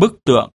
bức tượng.